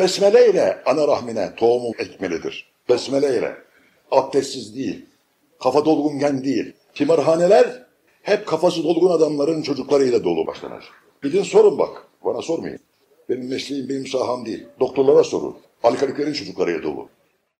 Besmele ile ana rahmine tohumu ekmelidir. Besmele ile. Abdestsiz değil. Kafa dolgunken değil. Timarhaneler hep kafası dolgun adamların çocuklarıyla dolu başlanır. Gidin sorun bak. Bana sormayın. Benim mesleğim benim saham değil. Doktorlara sorun. Alkaliklerin çocuklarıyla dolu.